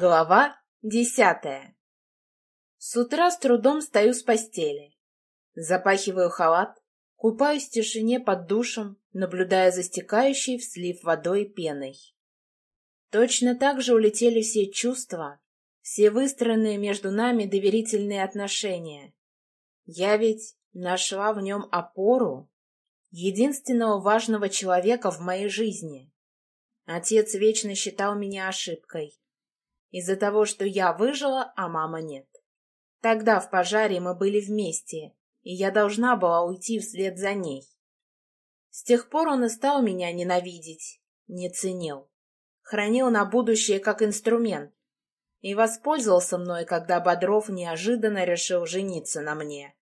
Глава десятая. С утра с трудом стою с постели. Запахиваю халат, купаюсь в тишине под душем, наблюдая за стекающей в слив водой и пеной. Точно так же улетели все чувства, все выстроенные между нами доверительные отношения. Я ведь нашла в нем опору, единственного важного человека в моей жизни. Отец вечно считал меня ошибкой из-за того, что я выжила, а мама нет. Тогда в пожаре мы были вместе, и я должна была уйти вслед за ней. С тех пор он и стал меня ненавидеть, не ценил. Хранил на будущее как инструмент. И воспользовался мной, когда Бодров неожиданно решил жениться на мне.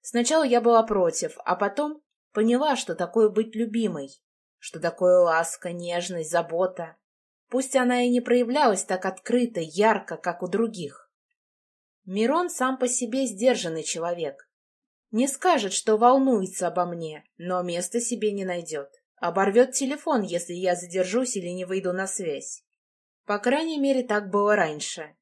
Сначала я была против, а потом поняла, что такое быть любимой, что такое ласка, нежность, забота. Пусть она и не проявлялась так открыто, ярко, как у других. Мирон сам по себе сдержанный человек. Не скажет, что волнуется обо мне, но места себе не найдет. Оборвет телефон, если я задержусь или не выйду на связь. По крайней мере, так было раньше.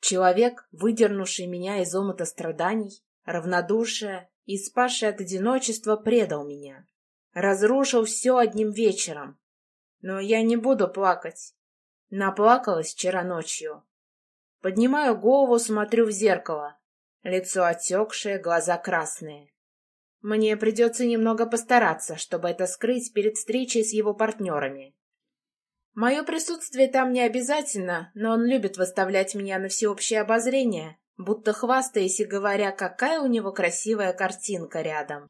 Человек, выдернувший меня из омута страданий, равнодушия и спасший от одиночества, предал меня. Разрушил все одним вечером, но я не буду плакать. Наплакалась вчера ночью. Поднимаю голову, смотрю в зеркало. Лицо отекшее, глаза красные. Мне придется немного постараться, чтобы это скрыть перед встречей с его партнерами. Мое присутствие там не обязательно, но он любит выставлять меня на всеобщее обозрение, будто хвастаясь и говоря, какая у него красивая картинка рядом.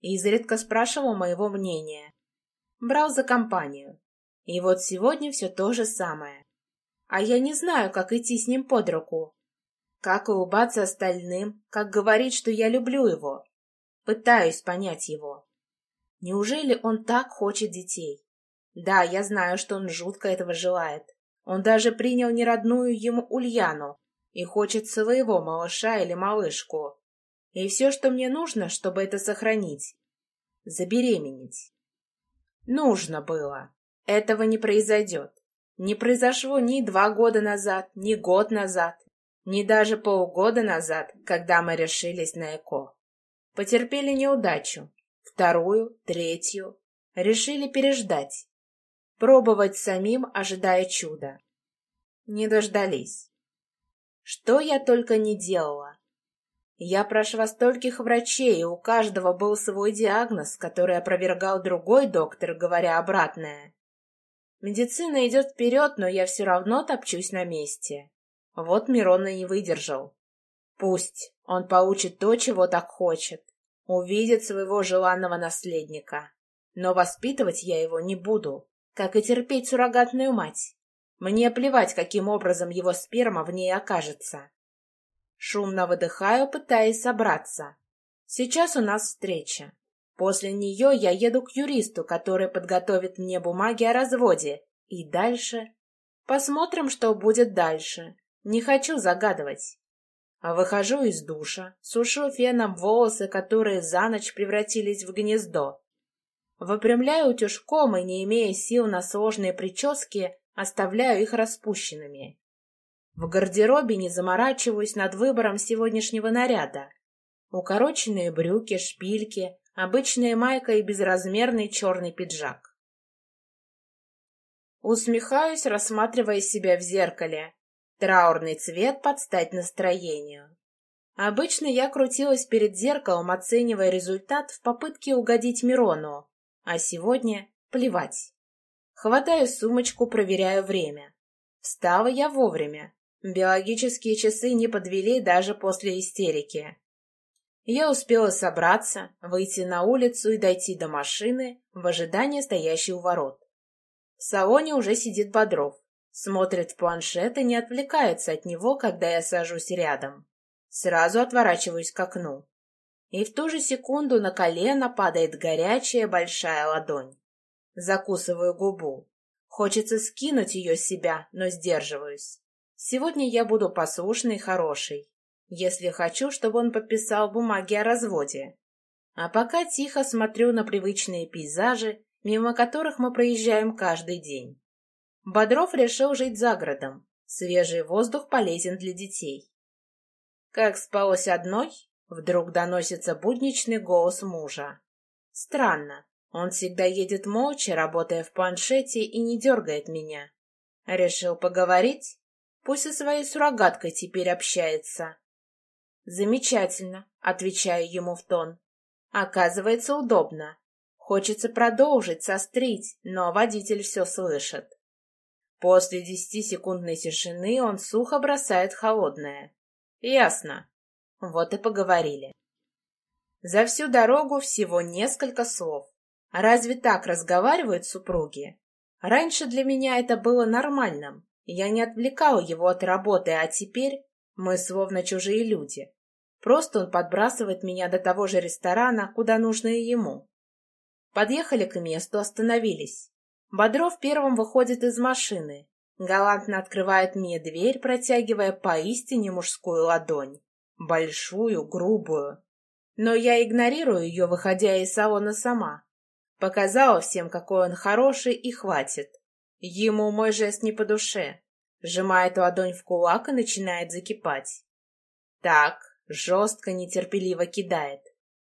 И изредка спрашивал моего мнения брал за компанию. И вот сегодня все то же самое. А я не знаю, как идти с ним под руку. Как улыбаться остальным, как говорить, что я люблю его. Пытаюсь понять его. Неужели он так хочет детей? Да, я знаю, что он жутко этого желает. Он даже принял неродную ему Ульяну и хочет своего малыша или малышку. И все, что мне нужно, чтобы это сохранить — забеременеть. Нужно было. Этого не произойдет. Не произошло ни два года назад, ни год назад, ни даже полгода назад, когда мы решились на ЭКО. Потерпели неудачу. Вторую, третью. Решили переждать. Пробовать самим, ожидая чуда. Не дождались. Что я только не делала. Я прошла стольких врачей, и у каждого был свой диагноз, который опровергал другой доктор, говоря обратное. Медицина идет вперед, но я все равно топчусь на месте. Вот Мирон не выдержал. Пусть он получит то, чего так хочет, увидит своего желанного наследника. Но воспитывать я его не буду, как и терпеть суррогатную мать. Мне плевать, каким образом его сперма в ней окажется. Шумно выдыхаю, пытаясь собраться. Сейчас у нас встреча. После нее я еду к юристу, который подготовит мне бумаги о разводе. И дальше... Посмотрим, что будет дальше. Не хочу загадывать. Выхожу из душа, сушу феном волосы, которые за ночь превратились в гнездо. Выпрямляю утюжком и, не имея сил на сложные прически, оставляю их распущенными. В гардеробе не заморачиваюсь над выбором сегодняшнего наряда. Укороченные брюки, шпильки, обычная майка и безразмерный черный пиджак. Усмехаюсь, рассматривая себя в зеркале. Траурный цвет под стать настроению. Обычно я крутилась перед зеркалом, оценивая результат в попытке угодить Мирону, а сегодня плевать. Хватаю сумочку, проверяю время. Встала я вовремя. Биологические часы не подвели даже после истерики. Я успела собраться, выйти на улицу и дойти до машины в ожидании стоящей у ворот. В салоне уже сидит Бодров, смотрит в планшет и не отвлекается от него, когда я сажусь рядом. Сразу отворачиваюсь к окну. И в ту же секунду на колено падает горячая большая ладонь. Закусываю губу. Хочется скинуть ее с себя, но сдерживаюсь. Сегодня я буду послушной и хорошей, если хочу, чтобы он подписал бумаги о разводе. А пока тихо смотрю на привычные пейзажи, мимо которых мы проезжаем каждый день. Бодров решил жить за городом. Свежий воздух полезен для детей. Как спалось одной, вдруг доносится будничный голос мужа. Странно, он всегда едет молча, работая в планшете и не дергает меня. Решил поговорить? Пусть со своей суррогаткой теперь общается. Замечательно, отвечаю ему в тон. Оказывается, удобно. Хочется продолжить сострить, но водитель все слышит. После десятисекундной тишины он сухо бросает холодное. Ясно. Вот и поговорили. За всю дорогу всего несколько слов. Разве так разговаривают супруги? Раньше для меня это было нормальным. Я не отвлекала его от работы, а теперь мы словно чужие люди. Просто он подбрасывает меня до того же ресторана, куда нужно и ему. Подъехали к месту, остановились. Бодров первым выходит из машины. Галантно открывает мне дверь, протягивая поистине мужскую ладонь. Большую, грубую. Но я игнорирую ее, выходя из салона сама. Показала всем, какой он хороший, и хватит. Ему мой жест не по душе. Сжимает ладонь в кулак и начинает закипать. Так, жестко, нетерпеливо кидает.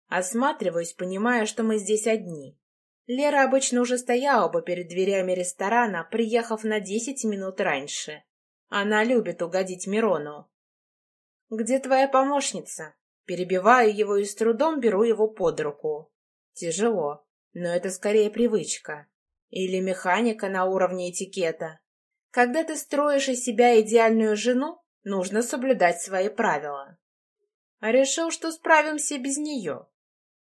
Осматриваюсь, понимая, что мы здесь одни. Лера обычно уже стояла бы перед дверями ресторана, приехав на десять минут раньше. Она любит угодить Мирону. «Где твоя помощница?» Перебиваю его и с трудом беру его под руку. Тяжело, но это скорее привычка. Или механика на уровне этикета. Когда ты строишь из себя идеальную жену, нужно соблюдать свои правила. Решил, что справимся без нее.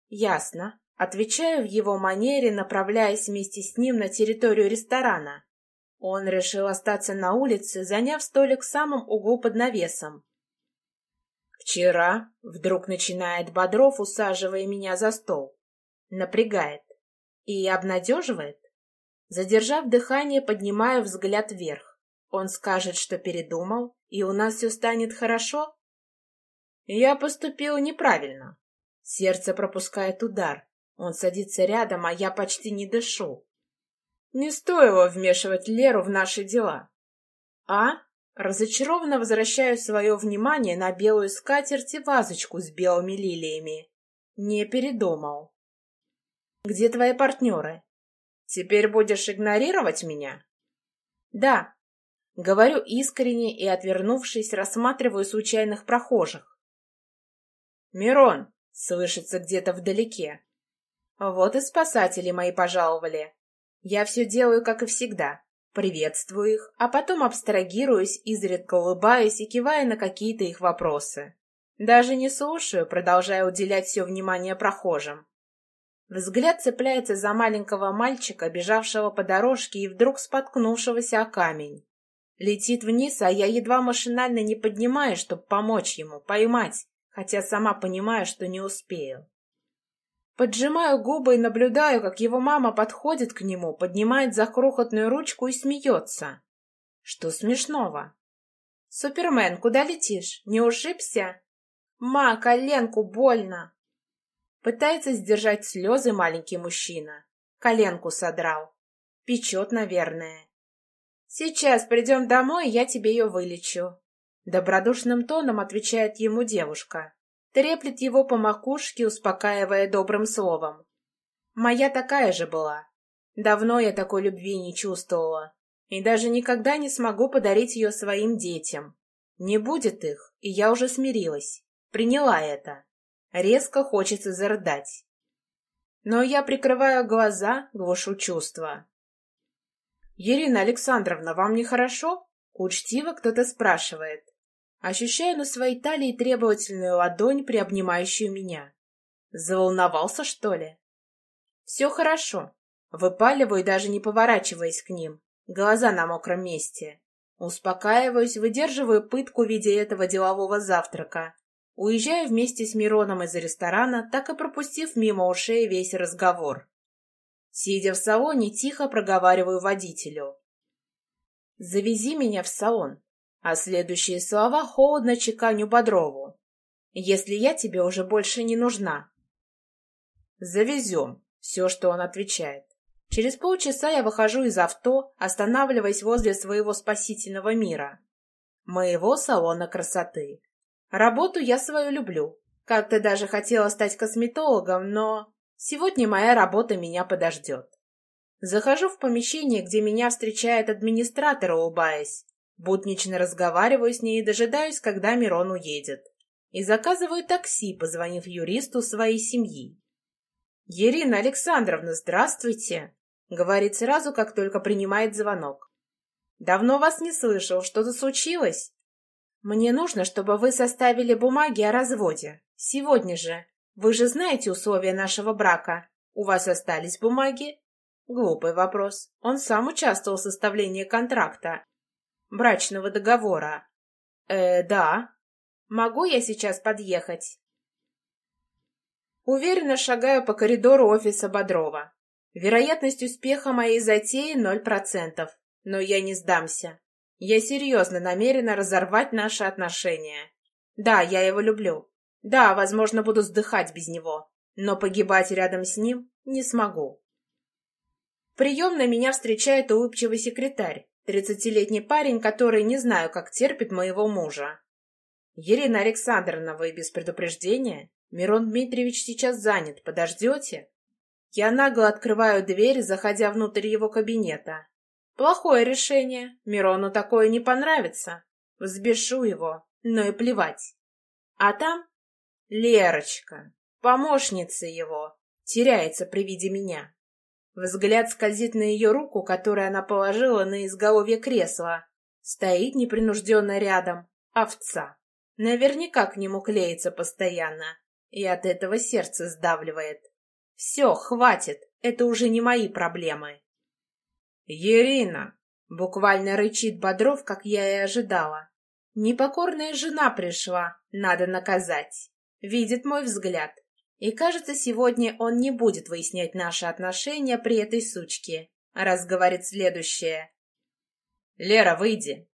Ясно. Отвечаю в его манере, направляясь вместе с ним на территорию ресторана. Он решил остаться на улице, заняв столик в самом углу под навесом. «Вчера», — вдруг начинает Бодров, усаживая меня за стол. Напрягает. И обнадеживает. Задержав дыхание, поднимаю взгляд вверх. Он скажет, что передумал, и у нас все станет хорошо? Я поступил неправильно. Сердце пропускает удар. Он садится рядом, а я почти не дышу. Не стоило вмешивать Леру в наши дела. А? Разочарованно возвращаю свое внимание на белую скатерть и вазочку с белыми лилиями. Не передумал. Где твои партнеры? Теперь будешь игнорировать меня? Да. Говорю искренне и, отвернувшись, рассматриваю случайных прохожих. Мирон, слышится где-то вдалеке. Вот и спасатели мои пожаловали. Я все делаю, как и всегда. Приветствую их, а потом абстрагируюсь, изредка улыбаясь и кивая на какие-то их вопросы. Даже не слушаю, продолжая уделять все внимание прохожим. Взгляд цепляется за маленького мальчика, бежавшего по дорожке и вдруг споткнувшегося о камень. Летит вниз, а я едва машинально не поднимаю, чтобы помочь ему, поймать, хотя сама понимаю, что не успею. Поджимаю губы и наблюдаю, как его мама подходит к нему, поднимает за крохотную ручку и смеется. Что смешного? «Супермен, куда летишь? Не ушибся?» «Ма, коленку больно!» Пытается сдержать слезы маленький мужчина. Коленку содрал. Печет, наверное. «Сейчас придем домой, я тебе ее вылечу». Добродушным тоном отвечает ему девушка треплет его по макушке, успокаивая добрым словом. Моя такая же была. Давно я такой любви не чувствовала, и даже никогда не смогу подарить ее своим детям. Не будет их, и я уже смирилась, приняла это. Резко хочется зарыдать. Но я прикрываю глаза, глушу чувства. «Ирина Александровна, вам нехорошо?» Учтиво кто-то спрашивает. Ощущаю на своей талии требовательную ладонь, приобнимающую меня. Заволновался, что ли? Все хорошо. Выпаливаю, даже не поворачиваясь к ним. Глаза на мокром месте. Успокаиваюсь, выдерживаю пытку в виде этого делового завтрака. Уезжаю вместе с Мироном из ресторана, так и пропустив мимо ушей весь разговор. Сидя в салоне, тихо проговариваю водителю. «Завези меня в салон а следующие слова холодно чеканю Бодрову. «Если я тебе уже больше не нужна». «Завезем», — все, что он отвечает. Через полчаса я выхожу из авто, останавливаясь возле своего спасительного мира. моего салона красоты. Работу я свою люблю. Как-то даже хотела стать косметологом, но сегодня моя работа меня подождет. Захожу в помещение, где меня встречает администратор, улыбаясь. Буднично разговариваю с ней и дожидаюсь, когда Мирон уедет. И заказываю такси, позвонив юристу своей семьи. «Ирина Александровна, здравствуйте!» — говорит сразу, как только принимает звонок. «Давно вас не слышал. Что-то случилось?» «Мне нужно, чтобы вы составили бумаги о разводе. Сегодня же. Вы же знаете условия нашего брака. У вас остались бумаги?» Глупый вопрос. Он сам участвовал в составлении контракта брачного договора. Э, да. Могу я сейчас подъехать? Уверенно шагаю по коридору офиса Бодрова. Вероятность успеха моей затеи ноль процентов, но я не сдамся. Я серьезно намерена разорвать наши отношения. Да, я его люблю. Да, возможно, буду сдыхать без него, но погибать рядом с ним не смогу. В приемной меня встречает улыбчивый секретарь, Тридцатилетний парень, который не знаю, как терпит моего мужа. Ирина Александровна, вы без предупреждения? Мирон Дмитриевич сейчас занят. Подождете? Я нагло открываю дверь, заходя внутрь его кабинета. Плохое решение. Мирону такое не понравится. Взбешу его, но и плевать. А там Лерочка, помощница его, теряется при виде меня. Взгляд скользит на ее руку, которую она положила на изголовье кресла. Стоит непринужденно рядом. Овца. Наверняка к нему клеится постоянно. И от этого сердце сдавливает. Все, хватит. Это уже не мои проблемы. «Ирина!» — буквально рычит Бодров, как я и ожидала. «Непокорная жена пришла. Надо наказать». Видит мой взгляд. И кажется, сегодня он не будет выяснять наши отношения при этой сучке, раз говорит следующее. «Лера, выйди!»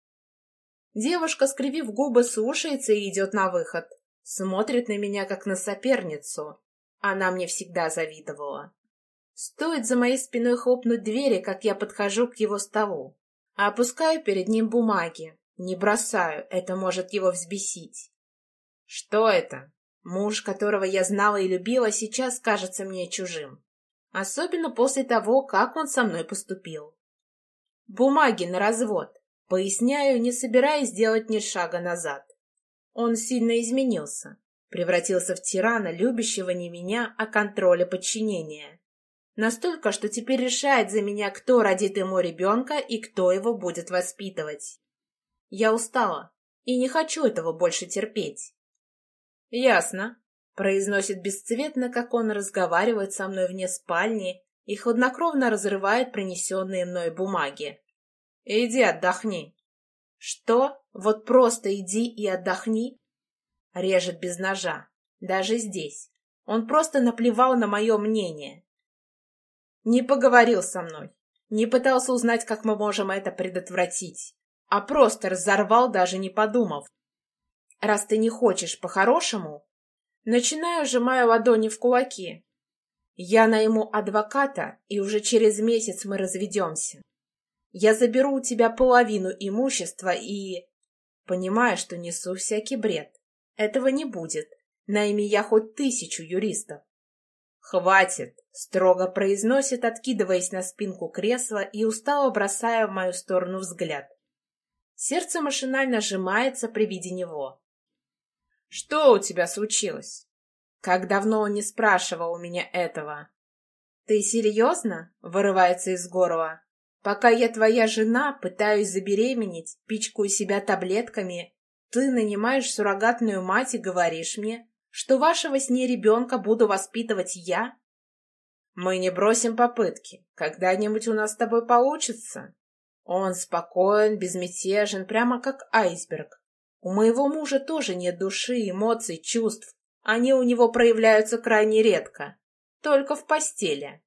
Девушка, скривив губы, слушается и идет на выход. Смотрит на меня, как на соперницу. Она мне всегда завидовала. Стоит за моей спиной хлопнуть двери, как я подхожу к его столу. Опускаю перед ним бумаги. Не бросаю, это может его взбесить. «Что это?» Муж, которого я знала и любила, сейчас кажется мне чужим. Особенно после того, как он со мной поступил. Бумаги на развод. Поясняю, не собираясь делать ни шага назад. Он сильно изменился. Превратился в тирана, любящего не меня, а контроля подчинения. Настолько, что теперь решает за меня, кто родит ему ребенка и кто его будет воспитывать. Я устала и не хочу этого больше терпеть. «Ясно», — произносит бесцветно, как он разговаривает со мной вне спальни и хладнокровно разрывает принесенные мной бумаги. «Иди отдохни». «Что? Вот просто иди и отдохни?» Режет без ножа. Даже здесь. Он просто наплевал на мое мнение. Не поговорил со мной. Не пытался узнать, как мы можем это предотвратить. А просто разорвал, даже не подумав раз ты не хочешь по-хорошему, начинаю, сжимая ладони в кулаки. Я найму адвоката, и уже через месяц мы разведемся. Я заберу у тебя половину имущества и... Понимаю, что несу всякий бред. Этого не будет. Найми я хоть тысячу юристов. «Хватит!» — строго произносит, откидываясь на спинку кресла и устало бросая в мою сторону взгляд. Сердце машинально сжимается при виде него. Что у тебя случилось? Как давно он не спрашивал у меня этого? Ты серьезно? Вырывается из горла. Пока я твоя жена, пытаюсь забеременеть, пичкаю себя таблетками, ты нанимаешь суррогатную мать и говоришь мне, что вашего с ней ребенка буду воспитывать я? Мы не бросим попытки. Когда-нибудь у нас с тобой получится. Он спокоен, безмятежен, прямо как айсберг. У моего мужа тоже нет души, эмоций, чувств. Они у него проявляются крайне редко. Только в постели.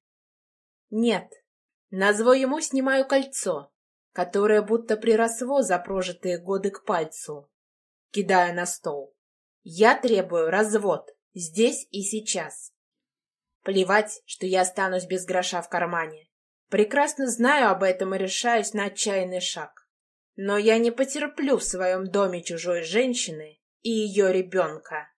Нет. Назво ему снимаю кольцо, которое будто приросло за прожитые годы к пальцу. Кидаю на стол. Я требую развод. Здесь и сейчас. Плевать, что я останусь без гроша в кармане. Прекрасно знаю об этом и решаюсь на отчаянный шаг. Но я не потерплю в своем доме чужой женщины и ее ребенка.